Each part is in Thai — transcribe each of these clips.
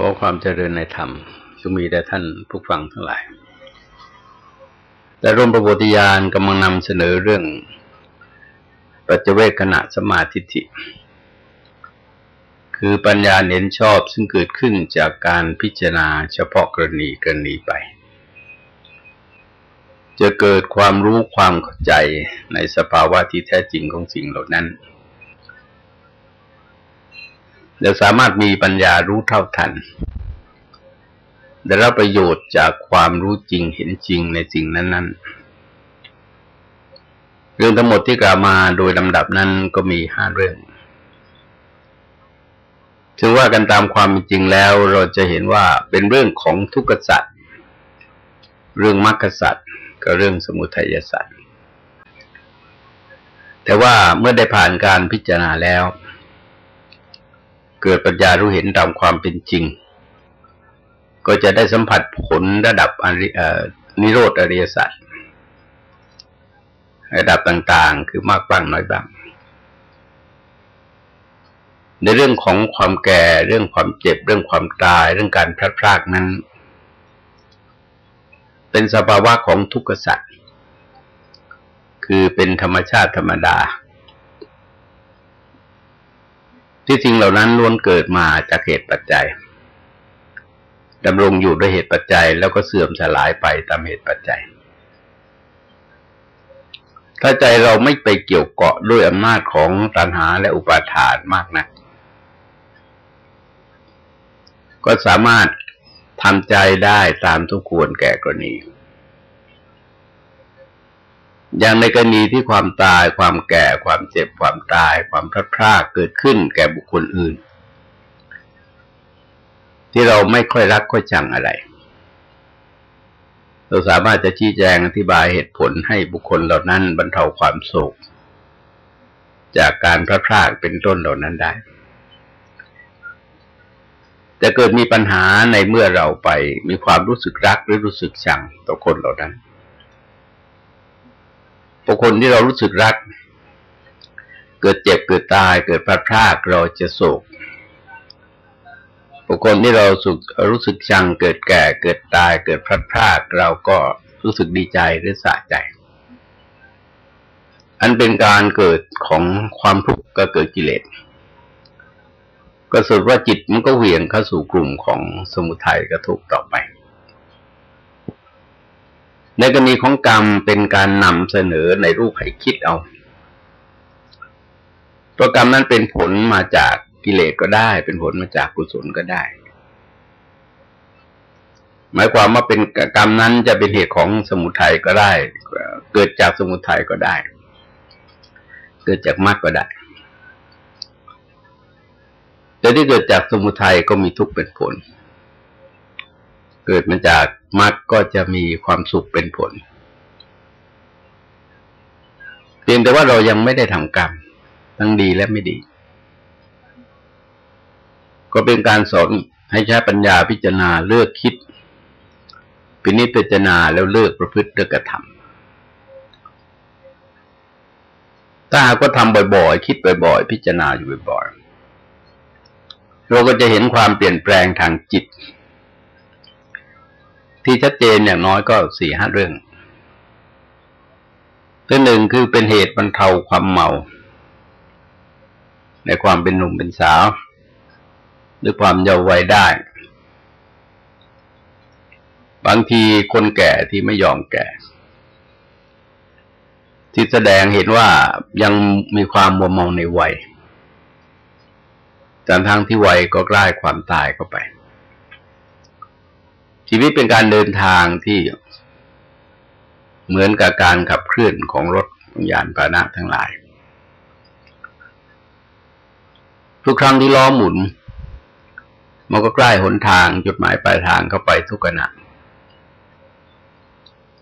ขอความเจริญในธรรมจงมีแด่ท่านผู้ฟังทั้งหลาย แต่ร่มประโพธิญาณกำลังนำเสนอเรื่องปัจเจเวกขณะสมาธิิคือปัญญาเน้นชอบซึ่งเกิดขึ้นจากการพิจารณาเฉพาะกรณีกรณีไป จะเกิดความรู้ความเข้าใจในสภาวะที่แท้จริงของสิ่งเหล่านั้น จะสามารถมีปัญญารู้เท่าทัน ได้รับประโยชน์จากความรู้จริงเห็นจริงในสิ่งนั้นๆ เรื่องทั้งหมดที่กล่าวมาโดยลำดับนั้นก็มีห้าเรื่องถึงว่ากันตามความจริงแล้วเราจะเห็นว่าเป็นเรื่องของทุกขสัตว์เรื่องมรรคสัตว์กับเรื่องสมุทัยสัตว์แต่ว่าเมื่อได้ผ่านการพิจารณาแล้ว เกิดปัญญารู้เห็นตามความเป็นจริง ก็จะได้สัมผัสผลระดับนิโรธอริยสัจระดับต่างๆ คือมากบ้างน้อยบ้าง ในเรื่องของความแก่เรื่องความเจ็บ เรื่องความตาย เรื่องการพลัดพรากนั้น เป็นสภาวะของทุกข์สัตว์คือเป็นธรรมชาติธรรมดา ที่สิ่งเหล่านั้นล้วนเกิดมาจากเหตุปัจจัยดำรงอยู่ด้วยเหตุปัจจัย แล้วก็เสื่อมสลายไปตามเหตุปัจจัย ถ้าใจเราไม่ไปเกี่ยวเกาะด้วยอำนาจของตัณหาและอุปาทานมากนะัก ก็สามารถทำใจได้ตามทุกควรแก่กรณีอย่ อย่างในกรณีที่ความตาย ความแก่ ความเจ็บ ความตาย ความพลาดพลาดเกิดขึ้นแก่บุคคลอื่น ที่เราไม่ค่อยรักค่อยชังอะไร เราสามารถจะชี้แจงอธิบายเหตุผลให้บุคคลเหล่านั้นบรรเทาความโศก จากการพลาดพลาดเป็นต้นเหล่านั้นได้แต่เกิดมีปัญหาในเมื่อเราไปมีความรู้สึกรักหรือรู้สึกชังต่อคนเหล่านั้น บุคคลที่เรารู้สึกรัก เกิดเจ็บเกิดตายเกิดพลาดพลาดเราจะโศกบุคคลที่เราสุขรู้สึกชังเกิดแก่เกิดตายเกิดพลาดพลาดเราก็รู้สึกดีใจหรือสะใจ อันเป็นการเกิดของความทุกข์ก็เกิดกิเลสก็สุดว่าจิตมันก็เหวี่ยงเข้าสู่กลุ่มของสมุทัยก็ทุกต่อไป ในกรณีของกรรมเป็นการนำเสนอในรูปให้คิดเอาตัวกรรมนั้นเป็นผลมาจากกิเลสก็ได้ เป็นผลมาจากกุศลก็ได้ หมายความว่าเป็นกรรมนั้นจะเป็นเหตุของสมุทัยก็ได้ เกิดจากสมุทัยก็ได้ เกิดจากมรรคก็ได้ แต่ที่เกิดจากสมุทัยก็มีทุกข์เป็นผลเเกิดมาจากมรรคก็จะมีความสุขเป็นผลเพียงแต่ว่าเรายังไม่ได้ทำกรรม ทั้งดีและไม่ดี ก็เป็นการสอนให้ใช้ปัญญาพิจารณาเลือกคิดพินิจพิจารณาแล้วเลือกประพฤติเลือกกระทำถ้าหากว่าทำบ่อยๆ คิดบ่อยๆ พิจารณาอยู่บ่อยๆเราก็จะเห็นความเปลี่ยนแปลงทางจิต ที่ชัดเจนอย่างน้อยก็สี่ห้าเรื่องตัวหนึ่งคือเป็นเหตุบรรเทาความเมา ในความเป็นหนุ่มเป็นสาวด้วยความเยาว์วัยได้ บางทีคนแก่ที่ไม่ยอมแก่ ที่แสดงเห็นว่ายังมีความมัวเมาในวัยจากทางที่วัยก็ใกล้ความตายเข้าไป ชีวิตเป็นการเดินทางที่เหมือนกับการขับเคลื่อนของรถยานพาหนะทั้งหลาย ทุกครั้งที่ล้อหมุน มันก็ใกล้หนทางจุดหมายปลายทางเข้าไปทุกขณะ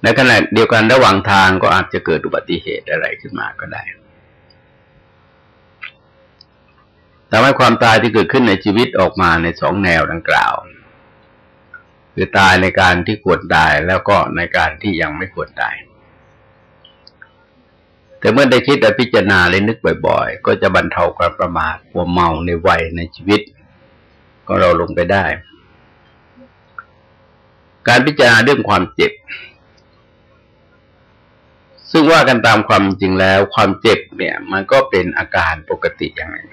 ในขณะเดียวกันระหว่างทางก็อาจจะเกิดอุบัติเหตุอะไรขึ้นมาก็ได้ทำให้ความตายที่เกิดขึ้นในชีวิตออกมาในสองแนวดังกล่าว คือตายในการที่ควรตายแล้วก็ในการที่ยังไม่ควรตายแต่เมื่อได้คิดและพิจารณาเลยนึกบ่อยๆ ก็จะบรรเทาความประมาทหัวเมาในวัยในชีวิตก็เราลงไปได้ การพิจารณาเรื่องความเจ็บ ซึ่งว่ากันตามความจริงแล้ว ความเจ็บเนี่ย มันก็เป็นอาการปกติอย่างหนึ่ง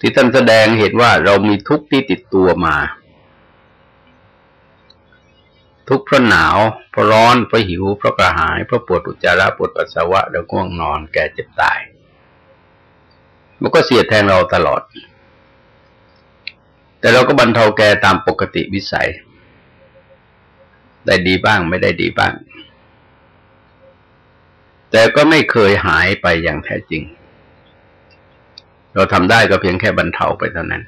ที่ท่านแสดงเห็นว่าเรามีทุกข์ที่ติดตัวมา ทุกข์เพราะหนาวเพราะร้อนเพราะหิวเพราะกระหายเพราะปวดอุจจาระปวดปัสสาวะแล้วง่วงนอน แก่เจ็บตาย มันก็เสียแทงเราตลอด แต่เราก็บรรเทาแกตามปกติวิสัย ได้ดีบ้างไม่ได้ดีบ้าง แต่ก็ไม่เคยหายไปอย่างแท้จริง เราทำได้ก็เพียงแค่บรรเทาไปเท่านั้น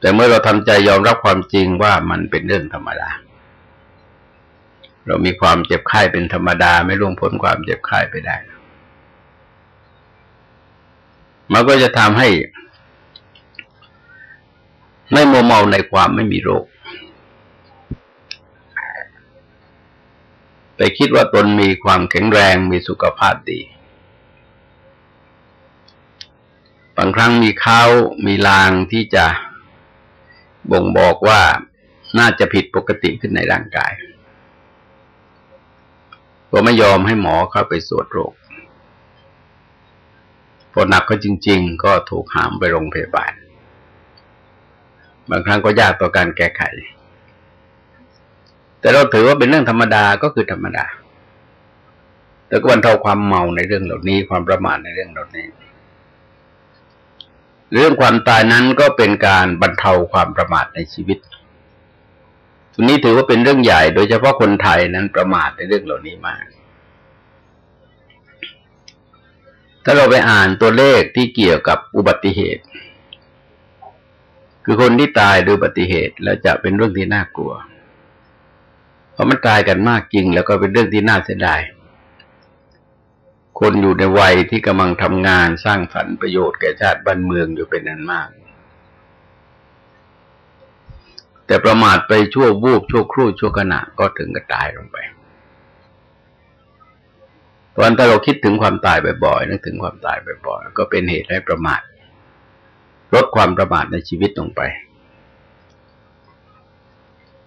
แต่เมื่อเราทำใจยอมรับความจริงว่ามันเป็นเรื่องธรรมดา เรามีความเจ็บไข้เป็นธรรมดา ไม่ล่วงพ้นความเจ็บไข้ไปได้มันก็จะทำให้ ไม่มัวเมาในความไม่มีโรค ไปคิดว่าตนมีความแข็งแรงมีสุขภาพดี บางครั้งมีเขามีลางที่จะบ่งบอกว่าน่าจะผิดปกติขึ้นในร่างกายก็ไม่ยอมให้หมอเข้าไปสวดโรคพอหนักก็จริง ๆ ก็ถูกหามไปโรงพยาบาล บางครั้งก็ยากต่อการแก้ไข แต่เราถือว่าเป็นเรื่องธรรมดาก็คือธรรมดา แต่ก็บรรเทาความเมาในเรื่องเหล่านี้ ความประมาทในเรื่องเหล่านี้ เรื่องความตายนั้นก็เป็นการบรรเทาความประมาทในชีวิตตรงนี้ถือว่าเป็นเรื่องใหญ่ โดยเฉพาะคนไทยนั้นประมาทในเรื่องเหล่านี้มาก ถ้าเราไปอ่านตัวเลขที่เกี่ยวกับอุบัติเหตุ คือคนที่ตายโดยอุบัติเหตุแล้วจะเป็นเรื่องที่น่ากลัว เพราะมันตายกันมากจริง แล้วก็เป็นเรื่องที่น่าเสียดาย คนอยู่ในวัยที่กำลังทำงานสร้างสรรค์ประโยชน์แก่ชาติบ้านเมืองอยู่เป็นนันมาก แต่ประมาทไปชั่ววูบชั่วครู่ชั่วขณะก็ถึงกับตายลงไปตอนถ้าเราคิดถึงความตายบ่อยๆนึกถึงความตายบ่อยๆก็เป็นเหตุให้ประมาทลดความประมาทในชีวิตลงไป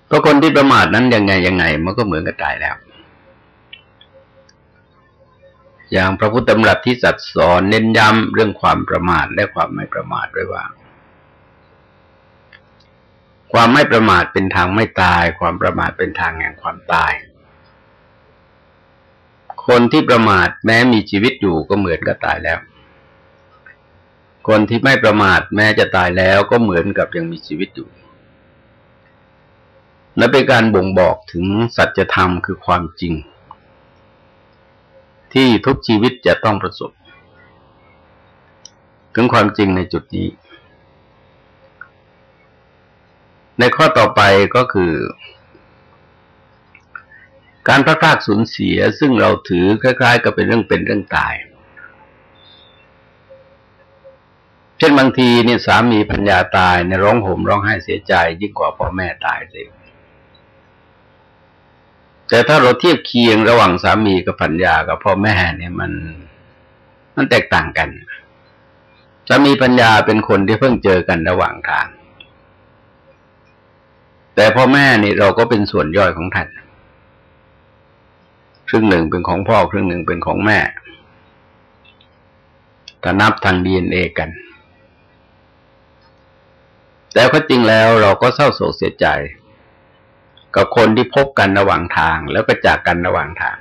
เพราะคนที่ประมาทนั้นยังไงยังไง มันก็เหมือนกับตายแล้ว อย่างพระพุทธธรรมรัตที่สัตสอนเน้นย้ำเรื่องความประมาทและความไม่ประมาทไว้ว่า ความไม่ประมาทเป็นทางไม่ตาย ความประมาทเป็นทางแห่งความตาย คนที่ประมาทแม้มีชีวิตอยู่ก็เหมือนกับตายแล้ว คนที่ไม่ประมาทแม้จะตายแล้วก็เหมือนกับยังมีชีวิตอยู่และเป็นการบ่งบอกถึงสัจธรรมคือความจริง ที่ทุกชีวิตจะต้องประสบ ถึงความจริงในจุดนี้ ในข้อต่อไปก็คือ การพระพากสูญเสียซึ่งเราถือคล้ายๆ กับเป็นเรื่องเป็นเรื่องตาย เช่นบางทีเนี่ยสามีพัญญาตายในร้องห่มร้องไห้เสียใจยิ่งกว่าพ่อแม่ตายเลย แต่ถ้าเราเทียบเคียงระหว่างสามีกับผัญญากับพ่อแม่เนี่ยมันมันแตกต่างกันสามีปัญญาเป็นคนที่เพิ่งเจอกันระหว่างทาง แต่พ่อแม่นี่เราก็เป็นส่วนย่อยของท่านครึ่งหนึ่งเป็นของพ่อครึ่งหนึ่งเป็นของแม่ถ้านับทางดีเอ็นเอกัน แต่ก็จริงแล้วเราก็เศร้าโศกเสียใจ กับคนที่พบกันระหว่างทางแล้วก็จากกันระหว่างทาง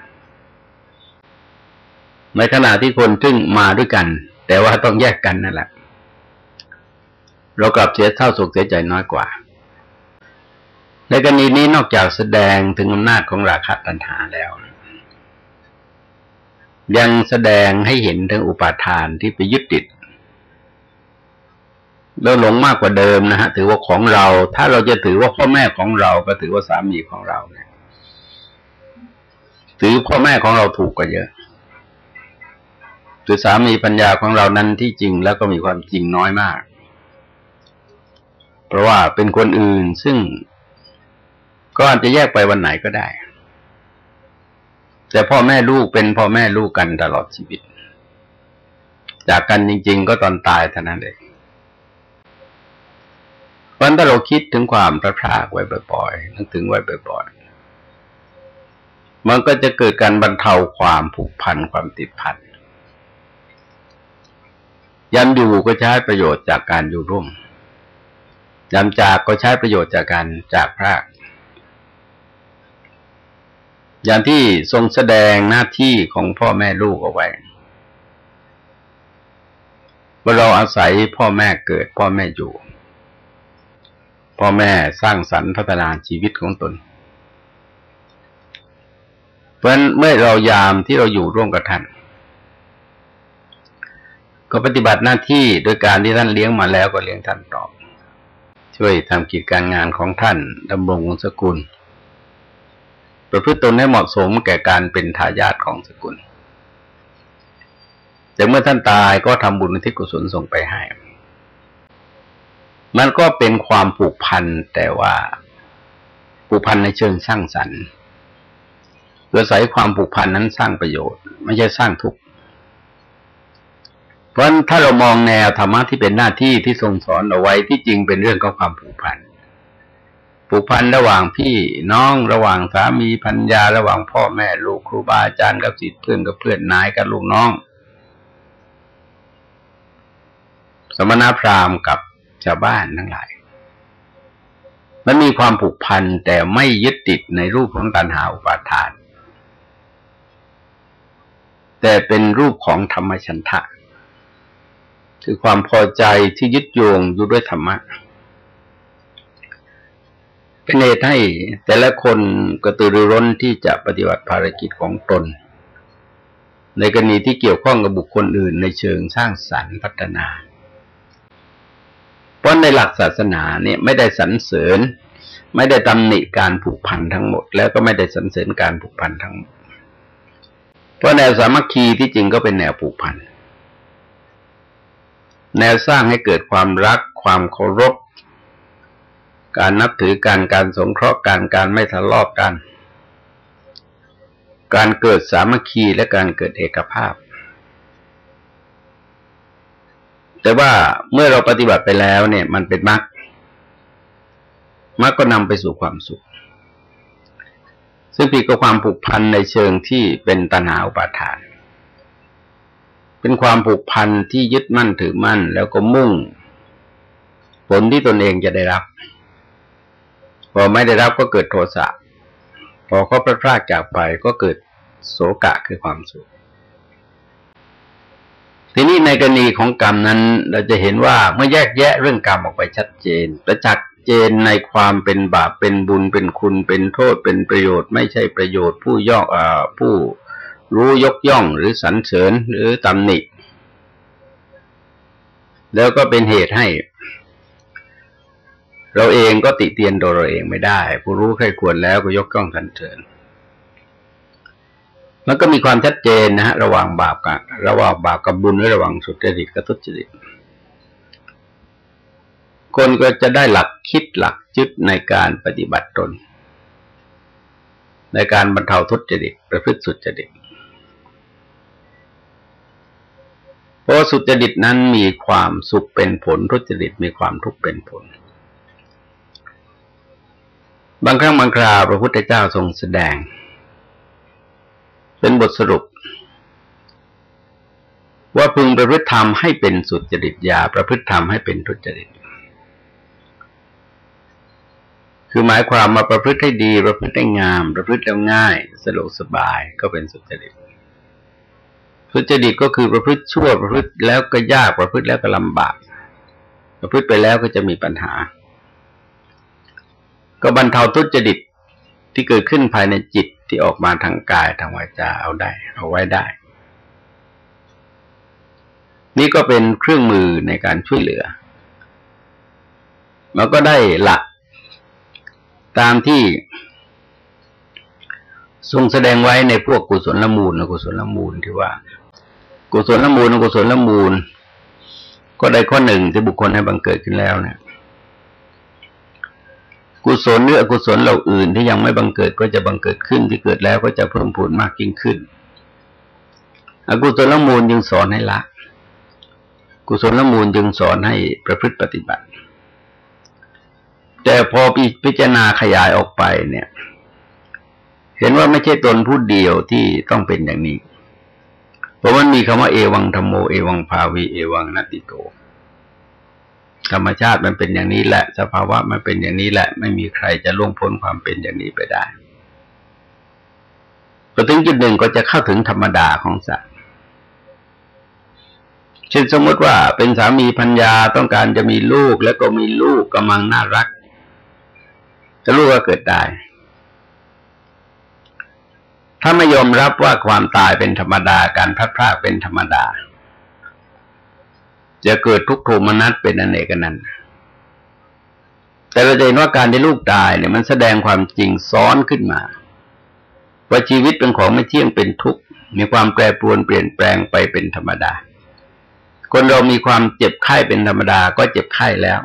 ในขณะที่คนซึ่งมาด้วยกัน แต่ว่าต้องแยกกันนั่นแหละเรากลับเสียเท่าสุขเสียใจน้อยกว่า ในกรณีนี้นอกจากแสดงถึงอำนาจของราคะตัณหาแล้ว ยังแสดงให้เห็นถึงอุปาทานที่ไปยึดติด เราหลงมากกว่าเดิมนะฮะถือว่าของเรา ถ้าเราจะถือว่าพ่อแม่ของเราก็ถือว่าสามีของเราเนี่ยถือพ่อแม่ของเราถูกกว่าเยอะถือสามีปัญญาของเรานั้นที่จริงแล้วก็มีความจริงน้อยมาก เพราะว่าเป็นคนอื่นซึ่งก็อาจจะแยกไปวันไหนก็ได้ แต่พ่อแม่ลูกเป็นพ่อแม่ลูกกันตลอดชีวิต จากกันจริง ๆ ก็ตอนตายเท่านั้นเอง เพราะถ้าเราคิดถึงความพระพรากไว้บ่อยๆนึกถึงไว้บ่อยๆมันก็จะเกิดการบรรเทาความผูกพันความติดพันยามอยู่ก็ใช้ประโยชน์จากการอยู่ร่วมยามจากก็ใช้ประโยชน์จากการจากพรากอย่างที่ทรงแสดงหน้าที่ของพ่อแม่ลูกเอาไว้ว่าเราอาศัยพ่อแม่เกิดพ่อแม่อยู่ พ่อแม่สร้างสรรค์พัฒนาชีวิตของตน เพราะฉะนั้นเมื่อเรายามที่เราอยู่ร่วมกับท่าน ก็ปฏิบัติหน้าที่โดยการที่ท่านเลี้ยงมาแล้วก็เลี้ยงท่านต่อช่วยทำกิจการงานของท่านดำรงวงศกุล ประพฤติตนให้เหมาะสมแก่การเป็นทายาทของสกุลแต่เมื่อท่านตายก็ทำบุญที่กุศลส่งไปให้ มันก็เป็นความผูกพันแต่ว่าผูกพันในเชิงสร้างสรรค์เพื่อใส่ความผูกพันนั้นสร้างประโยชน์ ไม่ใช่สร้างทุกข์เพราะถ้าเรามองแนวธรรมะที่เป็นหน้าที่ที่ทรงสอนเอาไว้ที่จริงเป็นเรื่องของความผูกพันผูกพันระหว่างพี่น้องระหว่างสามีพัญญาระหว่างพ่อแม่ลูกครูบาอาจารย์กับศิษย์เพื่อนกับเพื่อนนายกับลูกน้อง สมณพราหมณ์กับ ชาวบ้านทั้งหลาย มันมีความผูกพันแต่ไม่ยึดติดในรูปของการหาอุปาทาน แต่เป็นรูปของธรรมชันทะ คือความพอใจที่ยึดโยงอยู่ด้วยธรรมะเป็นเหตุให้แต่ละคนกระตือรือร้นที่จะปฏิบัติภารกิจของตน ในกรณีที่เกี่ยวข้องกับบุคคลอื่นในเชิงสร้างสรรค์พัฒนา เพราะในหลักศาสนาเนี่ยไม่ได้สรรเสริญ ไม่ได้ตำหนิการผูกพันทั้งหมด แล้วก็ไม่ได้สรรเสริญการผูกพันทั้งหมด เพราะแนวสามัคคีที่จริงก็เป็นแนวผูกพันแนวสร้างให้เกิดความรักความเคารพ การนับถือการการสงเคราะห์การการไม่ทะเลาะกกัน การเกิดสามัคคีและการเกิดเอกภาพ แต่ว่าเมื่อเราปฏิบัติไปแล้วเนี่ยมันเป็นมรรคมรรคก็นำไปสู่ความสุข ซึ่งผิดกับความผูกพันในเชิงที่เป็นตัณหาอุปาทาน เป็นความผูกพันที่ยึดมั่นถือมั่น แล้วก็มุ่ง ผลที่ตนเองจะได้รับ พอไม่ได้รับก็เกิดโทสะ พอเขาพลาดพลาดจากไปก็เกิดโศกะคือความสุข ทีนี้ในกรณีของกรรมนั้น เราจะเห็นว่าเมื่อแยกแยะเรื่องกรรมออกไปชัดเจนประจักษ์เจนในความเป็นบาปเป็นบุญเป็นคุณเป็นโทษเป็นประโยชน์ ไม่ใช่ประโยชน์ ผู้ย่ออ่าผู้รู้ยกย่องหรือสรรเสริญหรือตำหนิ แล้วก็เป็นเหตุให้ เราเองก็ติเตียนโดยเราเองไม่ได้ ผู้รู้ใครควรแล้วก็ยกย่องสรรเสริญ มันก็มีความชัดเจนนะฮะระหว่างบาปกับระหว่างบาปกับบุญหรือระหว่างสุจริตกับทุจริตคนก็จะได้หลักคิดหลักจึดในการปฏิบัติตน ในการบรรเทาทุจริตประพฤติสุจริตเพราะสุจริตนั้นมีความสุขเป็นผลทุจริตมีความทุกข์เป็นผล บางครั้งบางคราวพระพุทธเจ้าทรงแสดง เป็นบทสรุป ว่าพึงประพฤติธรรมให้เป็นสุจริตยาประพฤติธรรมให้เป็นทุจริต คือหมายความมาประพฤติให้ดี ประพฤติให้งาม ประพฤติแล้วง่ายสะดวกสบายก็เป็นสุจริตทุจริตก็คือประพฤติชั่วประพฤติแล้วก็ยากประพฤติแล้วก็ลำบาก ประพฤติไปแล้วก็จะมีปัญหา ก็บรรเทาทุจริตที่เกิดขึ้นภายในจิต ที่ออกมาทางกายทางวาจาเอาได้ เอาไว้ได้ นี่ก็เป็นเครื่องมือในการช่วยเหลือ มันก็ได้หลัก ตามที่ทรงแสดงไว้ในพวกกุศลละมูลนะกุศลละมูลที่ว่า กุศลละมูลกุศลละมูล ก็ได้ข้อหนึ่งที่บุคคลให้บังเกิดขึ้นแล้วเนี่ย กุศลหรืออกุศลเหล่าอื่นที่ยังไม่บังเกิดก็จะบังเกิดขึ้นที่เกิดแล้วก็จะเพิ่มพูนมากยิ่งขึ้น อกุศลมูลจึงสอนให้ละ กุศลมูลจึงสอนให้ประพฤติปฏิบัติ แต่พอพิจารณาขยายออกไปเนี่ย เห็นว่าไม่ใช่ตนผู้เดียวที่ต้องเป็นอย่างนี้ เพราะมันมีคำว่าเอวังธรรมโมเอวังภาวีเอวังนัตติโก ธรรมชาติมันเป็นอย่างนี้แหละ สภาวะมันเป็นอย่างนี้แหละ ไม่มีใครจะล่วงพ้นความเป็นอย่างนี้ไปได้พอถึงจุดหนึ่งก็จะเข้าถึงธรรมดาของสัตว์เช่นสมมติว่าเป็นสามีพัญญาต้องการจะมีลูกแล้วก็มีลูกกำลังน่ารักจะลูกก็เกิดได้ถ้าไม่ยอมรับว่าความตายเป็นธรรมดาการพลาดพลาดเป็นธรรมดา จะเกิดทุกขโทมนัสเป็นอนเนกนันแต่เราจะเห็นว่าการที่ลูกตายเนี่ยมันแสดงความจริงซ้อนขึ้นมาว่าชีวิตเป็นของไม่เที่ยงเป็นทุกข์มีความแปรปรวนเปลี่ยนแปลงไปเป็นธรรมดา คนเรามีความเจ็บไข้เป็นธรรมดาก็เจ็บไข้แล้ว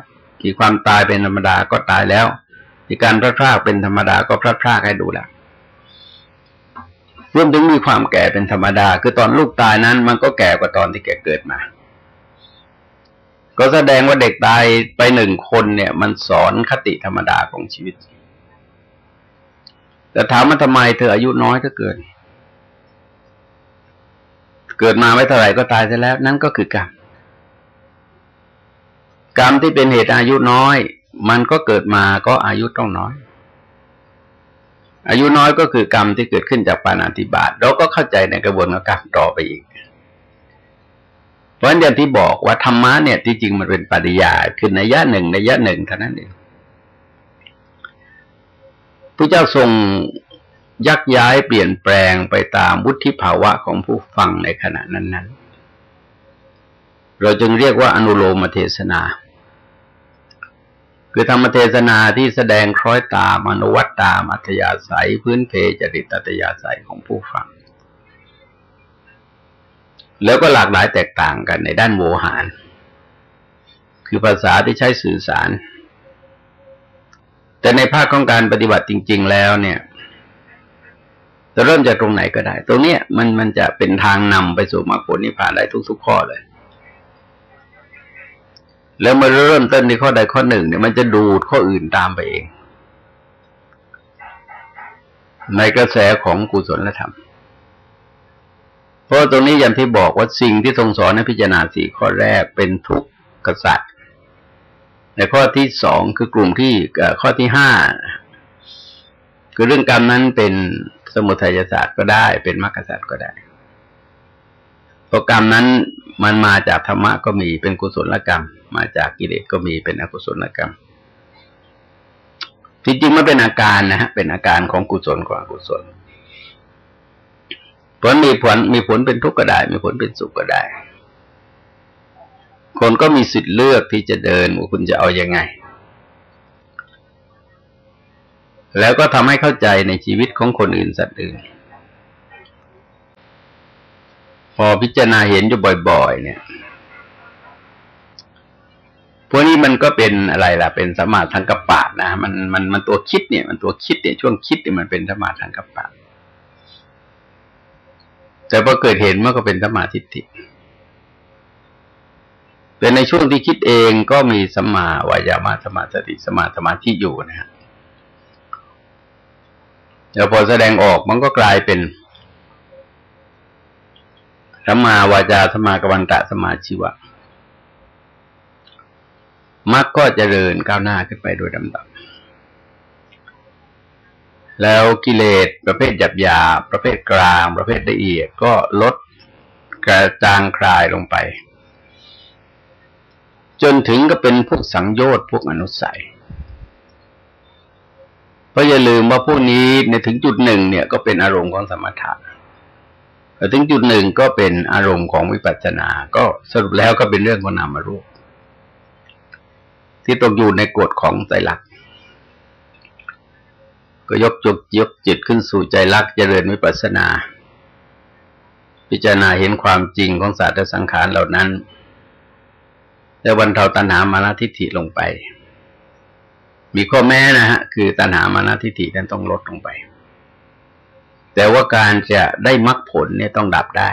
มีความตายเป็นธรรมดาก็ตายแล้วมีการพลาดพลาดเป็นธรรมดาก็พลาดพลาดให้ดูแล้วรวมถึงมีความแก่เป็นธรรมดา คือตอนลูกตายนั้น มันก็แก่กว่าตอนที่แกเกิดมา ก็แสดงว่าเด็กตายไปหนึ่งคนเนี่ย มันสอนคติธรรมดาของชีวิต แต่ถามว่าทำไมเธออายุน้อยก็เกิดเกิดมาไม่เท่าไหร่ก็ตายไปแล้ว นั่นก็คือกรรม กรรมที่เป็นเหตุอายุน้อย มันก็เกิดมาก็อายุต้องน้อย อายุน้อยก็คือกรรมที่เกิดขึ้นจากปานาติบาตเราก็เข้าใจในกระบวนการต่อไปอีก เพราะฉะนั้นอย่างที่บอกว่าธรรมะเนี่ยที่จริงมันเป็นปริยาคือในยะหนึ่งในยะหนึ่งเท่านั้นเองพระเจ้าทรงยักย้ายเปลี่ยนแปลงไปตามวุฒิภาวะของผู้ฟังในขณะนั้น ๆ เราจึงเรียกว่าอนุโลมเทศนา คือธรรมเทศนาที่แสดงคล้อยตามอนุวัตตามอัธยาศัย พื้นเพจริตอัธยาศัยของผู้ฟัง แล้วก็หลากหลายแตกต่างกันในด้านโวหาร คือภาษาที่ใช้สื่อสาร แต่ในภาคของการปฏิบัติจริง ๆ แล้วเนี่ยจะเริ่มจากตรงไหนก็ได้ ตรงเนี้ยมันมันจะเป็นทางนำไปสู่มรรคผลนิพพานได้ทุกๆข้อเลยแล้วมาเริ่มต้นในข้อใดข้อหนึ่งเนี่ยมันจะดูดข้ออื่นตามไปเอง ในกระแสของกุศลธรรม เพราะตรงนี้อย่างที่บอกว่าสิ่งที่ทรงสอนในพิจารณาสี่ข้อแรกเป็นทุกข์กษัตริย์ในข้อที่สองคือกลุ่มที่ข้อที่ห้าคือเรื่องกรรมนั้นเป็นสมุทัยศาสตร์ก็ได้ เป็นมรรคศาสตร์ก็ได้เพราะกรรมนั้นมันมาจากธรรมะก็มีเป็นกุศลกรรม มาจากกิเลสก็มีเป็นอกุศลกรรมจริงๆมันเป็นอาการนะฮะเป็นอาการของกุศลของอกุศล ผลมีผลมีผลเป็นทุกข์ก็ได้ มีผลเป็นสุขก็ได้ คนก็มีสิทธิ์เลือกที่จะเดินว่าคุณจะเอาอยัางไง แล้วก็ทำให้เข้าใจในชีวิตของคนอื่นสัตว์อื่น พอพิจารณาเห็นอยู่บ่อย ๆ เนี่ยพวกนี้มันก็เป็นอะไรล่ะ เป็นสมาธิทางกัปปะนะ มันมันมันตัวคิดเนี่ย มันตัวคิดเนี่ยช่วงคิดเนี่ยมันเป็นสมาธิทางกัปปะ แต่พอเกิดเห็นมันก็เป็นสมาธิทิฏฐิแต่ในช่วงที่คิดเองก็มีสมาวายามาสมาสติสมาสมาธิอยู่นะฮะแล้วพอแสดงออกมันก็กลายเป็นสมาวาจาสมากวันตะสมาชีวะมรรคก็จเจริญก้าวหน้าขึ้นไปโดยลำดับ แล้วกิเลสประเภทหยาบหยาประเภทกลาง ประเภทละเอียดก็ลดกระจางคลายลงไป จนถึงก็เป็นพวกสังโยชน์พวกอนุสัยเพราะอย่าลืมว่าพวกนี้ในถึงจุดหนึ่งเนี่ยก็เป็นอารมณ์ของสมถะแต่ถึงจุดหนึ่งก็เป็นอารมณ์ของวิปัสสนา ก็สรุปแล้วก็เป็นเรื่องของนามรูปที่ตกอยู่ในกฎของใจรัก ก็ยกจุกยกจิตขึ้นสู่ใจรักเจริญวิปัสสนา พิจารณาเห็นความจริงของศาสตร์สังขารเหล่านั้น แล้วบรรเทาตัณหามานาทิฏฐิลงไป มีข้อแม้นะฮะ คือตัณหามานาทิฏฐินั้นต้องลดลงไป แต่ว่าการจะได้มรรคผลเนี่ยต้องดับได้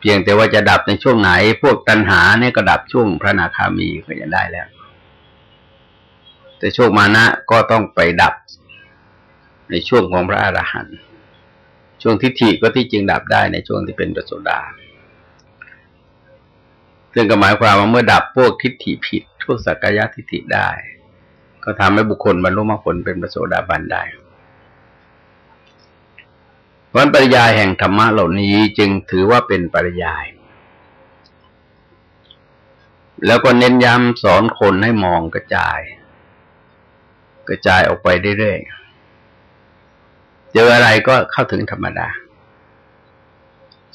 เพียงแต่ว่าจะดับในช่วงไหน พวกตัณหาเนี่ยก็ดับช่วงพระนาคามีก็จะได้แล้ว แต่โชคมานะก็ต้องไปดับ ในช่วงของพระอรหันต์ช่วงทิฏฐิก็ที่จริงดับได้ในช่วงที่เป็นประสดาซึ่งก็หมายความว่าเมื่อดับพวกทิฏฐิผิดพวกสักกายทิฏฐิได้ ก็ทำให้บุคคลบรรลุมรรคผลเป็นประสดาบันได้วันปริยายแห่งธรรมะเหล่านี้จึงถือว่าเป็นปริยาย แล้วก็เน้นย้ำสอนคนให้มองกระจาย กระจายออกไปเรื่อยๆ เจออะไรก็เข้าถึงธรรมดา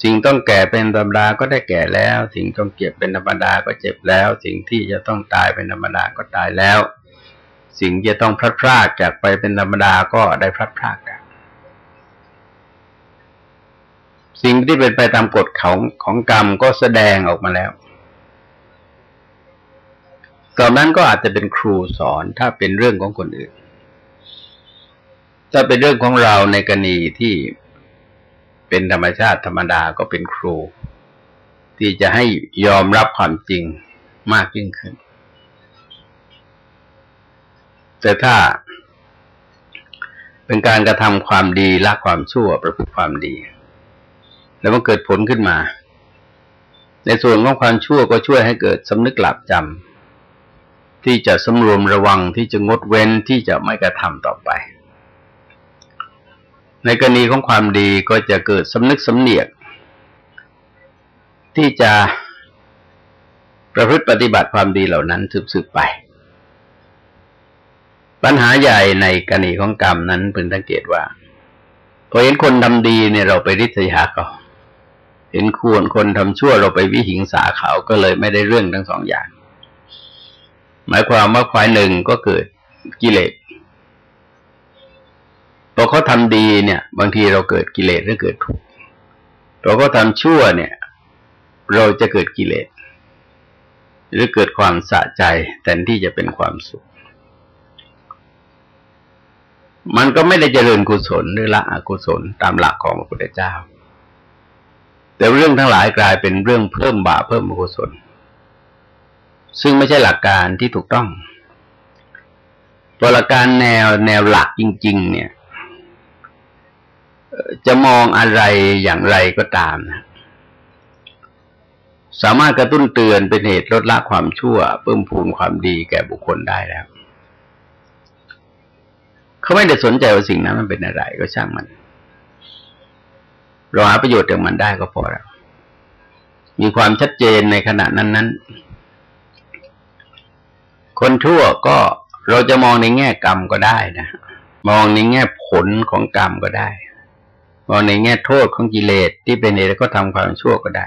สิ่งต้องแก่เป็นธรรมดาก็ได้แก่แล้ว สิ่งต้องเจ็บเป็นธรรมดาก็เจ็บแล้ว สิ่งที่จะต้องตายเป็นธรรมดาก็ตายแล้ว สิ่งจะต้องพลัดพรากจากไปเป็นธรรมดาก็ได้พลัดพรากกันสิ่งที่เป็นไปตามกฎของของกรรมก็แสดงออกมาแล้ว ตอนนั้นก็อาจจะเป็นครูสอนถ้าเป็นเรื่องของคนอื่น ถ้าเป็นเรื่องของเราในกรณีที่เป็นธรรมชาติธรรมดาก็เป็นครู ที่จะให้ยอมรับความจริงมากยิ่งขึ้น แต่ถ้าเป็นการกระทำความดีละความชั่วประพฤติความดี แล้วมันเกิดผลขึ้นมา ในส่วนของความชั่วก็ช่วยให้เกิดสำนึกหลับจำ ที่จะสำรวมระวังที่จะงดเว้นที่จะไม่กระทำต่อไป ในกรณีของความดีก็จะเกิดสำนึกสำเนียก ที่จะประพฤติปฏิบัติความดีเหล่านั้นสืบๆไป ปัญหาใหญ่ในกรณีของกรรมนั้นพึงสังเกตว่าพอเห็นคนทำดีเนี่ยเราไปริษยาเขาเห็นควรคนทำชั่วเราไปวิหิงสาเขาก็เลยไม่ได้เรื่องทั้งสองอย่าง หมายความว่าควายหนึ่งก็เกิดกิเลสพอเขาทำดีเนี่ย บางทีเราเกิดกิเลสหรือเกิดทุกข์พอเขาทำชั่วเนี่ย เราจะเกิดกิเลสหรือเกิดความสะใจแทนที่จะเป็นความสุข มันก็ไม่ได้เจริญกุศลหรือละอกุศลตามหลักของพระพุทธเจ้า แต่เรื่องทั้งหลายกลายเป็นเรื่องเพิ่มบาปเพิ่มอกุศล ซึ่งไม่ใช่หลักการที่ถูกต้องตัวหลักการแนวแนวหลักจริง ๆ เนี่ย จะมองอะไรอย่างไรก็ตามนะสามารถกระตุ้นเตือนเป็นเหตุลดละความชั่ว เพิ่มพูนความดีแก่บุคคลได้แล้วเขาไม่ได้สนใจว่าสิ่งนั้นมันเป็นอะไรก็ช่างมัน เราหาประโยชน์จากมันได้ก็พอแล้ว มีความชัดเจนในขณะนั้นนั้น คนทั่วก็เราจะมองในแง่กรรมก็ได้นะมองในแง่ผลของกรรมก็ได้ มองในแง่โทษของกิเลสที่เป็นเหตุก็ทำความชั่วก็ได้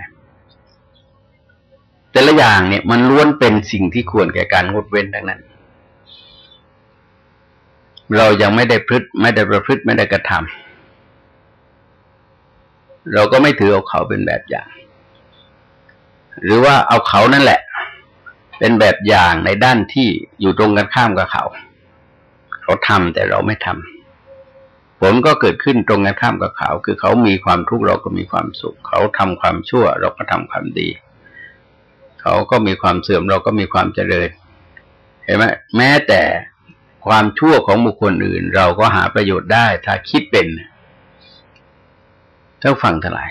แต่ละอย่างเนี่ยมันล้วนเป็นสิ่งที่ควรแก่การงดเว้นทั้งนั้น เรายังไม่ได้พฤติไม่ได้ประพฤติไม่ได้กระทำเราก็ไม่ถือเอาเขาเป็นแบบอย่าง หรือว่าเอาเขานั่นแหละ เป็นแบบอย่างในด้านที่อยู่ตรงกันข้ามกับเขา เขาทำแต่เราไม่ทำผลก็เกิดขึ้นตรงกันข้ามกับเขา คือเขามีความทุกข์เราก็มีความสุข เขาทำความชั่ว เราก็ทำความดี เขาก็มีความเสื่อมเราก็มีความเจริญเห็นไหมแม้แต่ความชั่วของบุคคลอื่น เราก็หาประโยชน์ได้ถ้าคิดเป็นท่าฟังทั้งหลาย